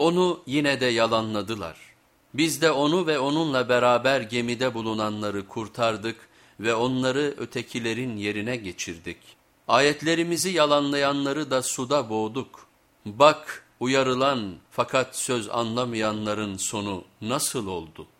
Onu yine de yalanladılar. Biz de onu ve onunla beraber gemide bulunanları kurtardık ve onları ötekilerin yerine geçirdik. Ayetlerimizi yalanlayanları da suda boğduk. Bak uyarılan fakat söz anlamayanların sonu nasıl oldu?''